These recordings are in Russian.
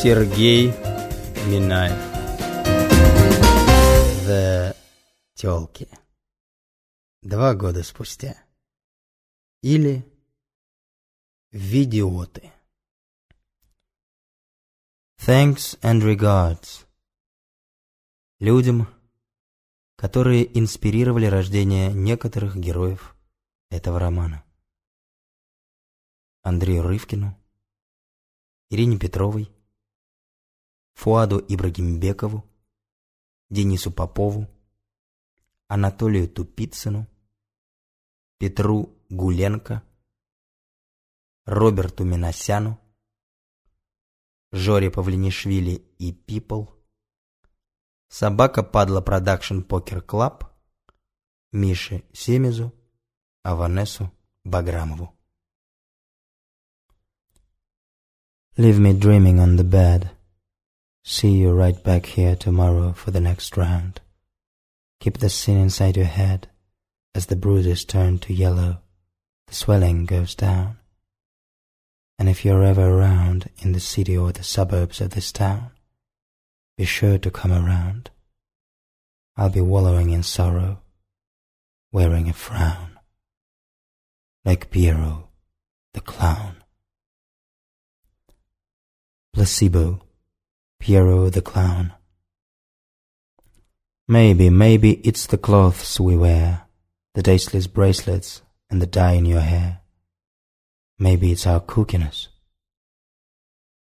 Сергей Минаев. The Телки. Два года спустя. Или Видиоты. Thanks and regards. Людям, которые инспирировали рождение некоторых героев этого романа. Андрею Рывкину, Ирине Петровой, Фуаду Ибрагимбекову, Денису Попову, Анатолию Тупицыну, Петру Гуленко, Роберту Миносяну, Жоре Павлинишвили и People, Собака Падла Production Poker Club, Мише Семезу, Аванесу Баграмову. Leave me dreaming on the bed. See you right back here tomorrow for the next round. Keep the sin inside your head. As the bruises turn to yellow, the swelling goes down. And if you're ever around in the city or the suburbs of this town, be sure to come around. I'll be wallowing in sorrow, wearing a frown, like Piero the clown. Placebo, Piero the clown. Maybe, maybe it's the clothes we wear, the tasteless bracelets and the dye in your hair. Maybe it's our kookiness.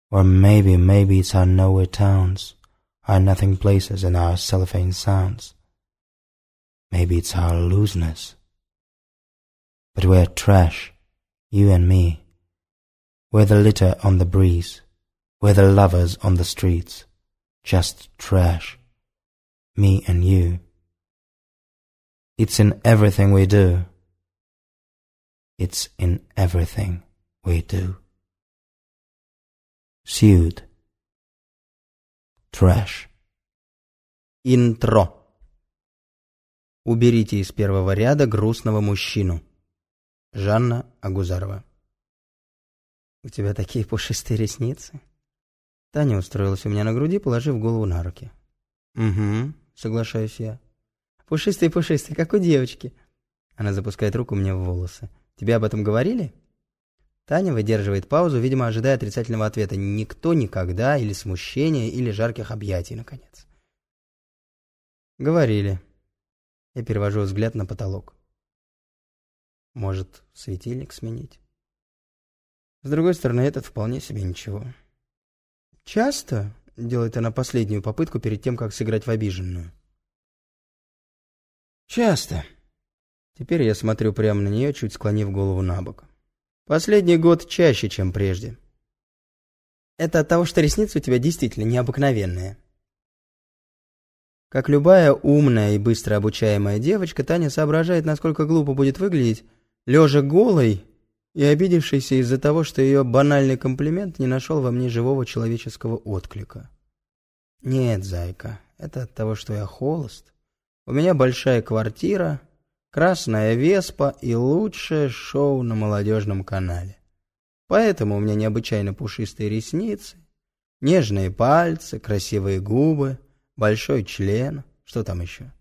Or maybe, maybe it's our nowhere towns, our nothing places and our cellophane sounds. Maybe it's our looseness. But we're trash, you and me. We're the litter on the breeze. We're the lovers on the streets. Just trash me and you. It's in everything we do. It's in everything we do. Sued. Trash. Интро. Уберите из первого ряда грустного мужчину. Жанна Агузарова. У тебя такие пушистые ресницы. Таня устроилась у меня на груди, положив голову на руки. Угу, соглашаюсь я. Пушистый-пушистый, как у девочки. Она запускает руку мне в волосы. Тебе об этом говорили? Таня выдерживает паузу, видимо, ожидая отрицательного ответа. Никто никогда, или смущения, или жарких объятий, наконец. Говорили. Я перевожу взгляд на потолок. Может, светильник сменить? С другой стороны, этот вполне себе ничего. Часто делает она последнюю попытку перед тем, как сыграть в обиженную. Часто. Теперь я смотрю прямо на нее, чуть склонив голову на бок. Последний год чаще, чем прежде. Это от того, что ресницы у тебя действительно необыкновенные. Как любая умная и быстро обучаемая девочка, Таня соображает, насколько глупо будет выглядеть, лежа голой и обидевшейся из-за того, что ее банальный комплимент не нашел во мне живого человеческого отклика. Нет, зайка, это от того, что я холост. У меня большая квартира, красная веспа и лучшее шоу на молодежном канале. Поэтому у меня необычайно пушистые ресницы, нежные пальцы, красивые губы, большой член, что там еще?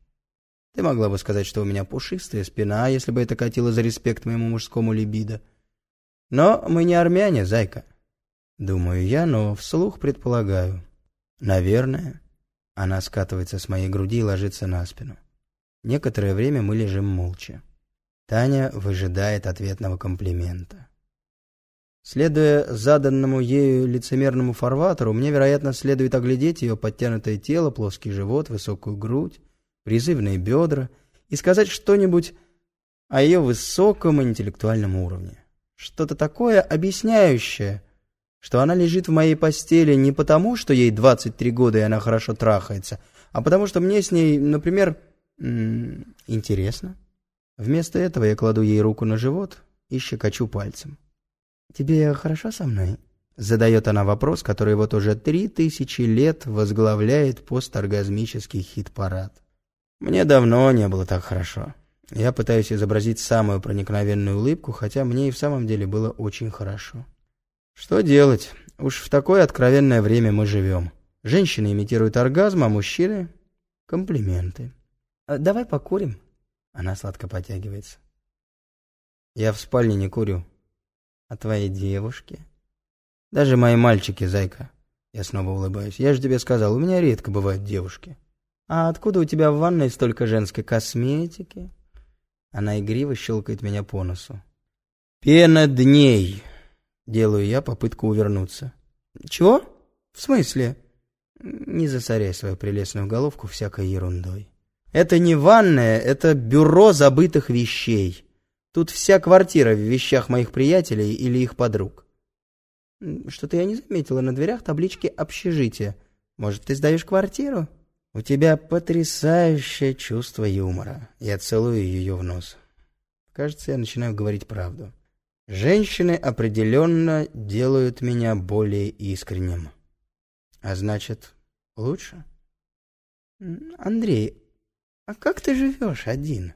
Ты могла бы сказать, что у меня пушистая спина, если бы это катило за респект моему мужскому либидо. Но мы не армяне, зайка. Думаю я, но вслух предполагаю. Наверное. Она скатывается с моей груди и ложится на спину. Некоторое время мы лежим молча. Таня выжидает ответного комплимента. Следуя заданному ею лицемерному фарватеру, мне, вероятно, следует оглядеть ее подтянутое тело, плоский живот, высокую грудь, призывные бедра и сказать что-нибудь о ее высоком интеллектуальном уровне. Что-то такое объясняющее, что она лежит в моей постели не потому, что ей 23 года и она хорошо трахается, а потому что мне с ней, например, интересно. Вместо этого я кладу ей руку на живот и щекочу пальцем. «Тебе хорошо со мной?» Задает она вопрос, который вот уже три тысячи лет возглавляет посторгазмический хит-парад. Мне давно не было так хорошо. Я пытаюсь изобразить самую проникновенную улыбку, хотя мне и в самом деле было очень хорошо. Что делать? Уж в такое откровенное время мы живем. Женщины имитируют оргазм, а мужчины — комплименты. «А «Давай покурим». Она сладко потягивается. «Я в спальне не курю. А твои девушки?» «Даже мои мальчики, зайка». Я снова улыбаюсь. «Я же тебе сказал, у меня редко бывают девушки». «А откуда у тебя в ванной столько женской косметики?» Она игриво щелкает меня по носу. «Пена дней!» Делаю я попытку увернуться. «Чего? В смысле?» Не засоряй свою прелестную головку всякой ерундой. Это не ванная, это бюро забытых вещей. Тут вся квартира в вещах моих приятелей или их подруг. Что-то я не заметила на дверях таблички «Общежитие». Может, ты сдаешь квартиру? У тебя потрясающее чувство юмора. Я целую ее в нос. Кажется, я начинаю говорить правду. Женщины определенно делают меня более искренним. А значит, лучше? Андрей, а как ты живешь один?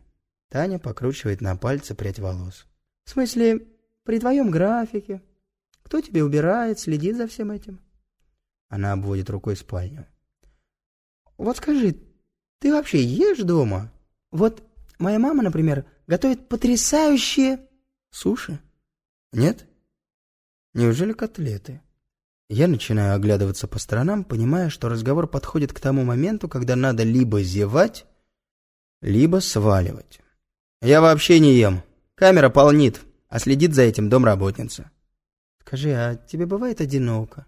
Таня покручивает на пальце прядь волос. В смысле, при твоем графике? Кто тебе убирает, следит за всем этим? Она обводит рукой спальню. Вот скажи, ты вообще ешь дома? Вот моя мама, например, готовит потрясающие суши. Нет? Неужели котлеты? Я начинаю оглядываться по сторонам, понимая, что разговор подходит к тому моменту, когда надо либо зевать, либо сваливать. Я вообще не ем. Камера полнит, а следит за этим домработница. Скажи, а тебе бывает одиноко?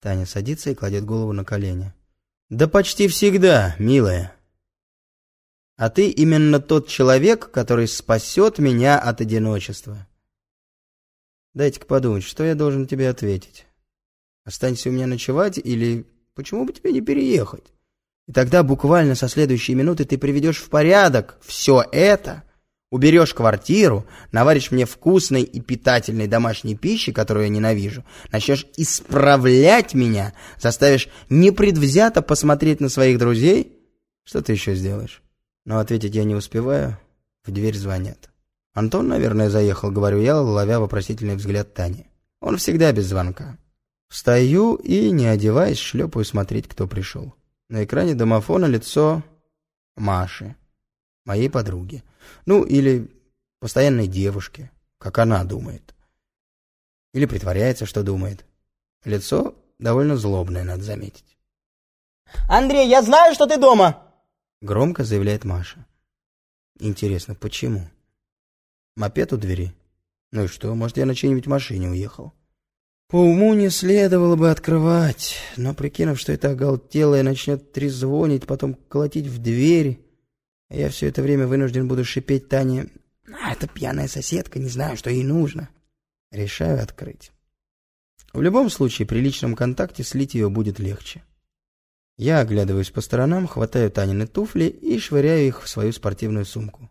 Таня садится и кладет голову на колени. Да почти всегда, милая. А ты именно тот человек, который спасет меня от одиночества. Дайте-ка подумать, что я должен тебе ответить. Останься у меня ночевать или почему бы тебе не переехать? И тогда буквально со следующей минуты ты приведешь в порядок все это, уберешь квартиру, наваришь мне вкусной и питательной домашней пищи, которую я ненавижу, начнешь исправлять меня, заставишь непредвзято посмотреть на своих друзей. Что ты еще сделаешь? Но ответить я не успеваю, в дверь звонят. Антон, наверное, заехал, говорю я, ловя вопросительный взгляд Тани. Он всегда без звонка. Встаю и, не одеваясь, шлепаю смотреть, кто пришел. На экране домофона лицо Маши, моей подруги. Ну, или постоянной девушки, как она думает. Или притворяется, что думает. Лицо довольно злобное, надо заметить. «Андрей, я знаю, что ты дома!» Громко заявляет Маша. Интересно, почему? Мопед у двери? Ну и что, может, я на чьей-нибудь машине уехал? По уму не следовало бы открывать, но прикинув, что это оголтелое начнет трезвонить, потом колотить в дверь, я все это время вынужден буду шипеть Тане «А, это пьяная соседка, не знаю, что ей нужно». Решаю открыть. В любом случае, при личном контакте слить ее будет легче. Я оглядываюсь по сторонам, хватаю Танины туфли и швыряю их в свою спортивную сумку.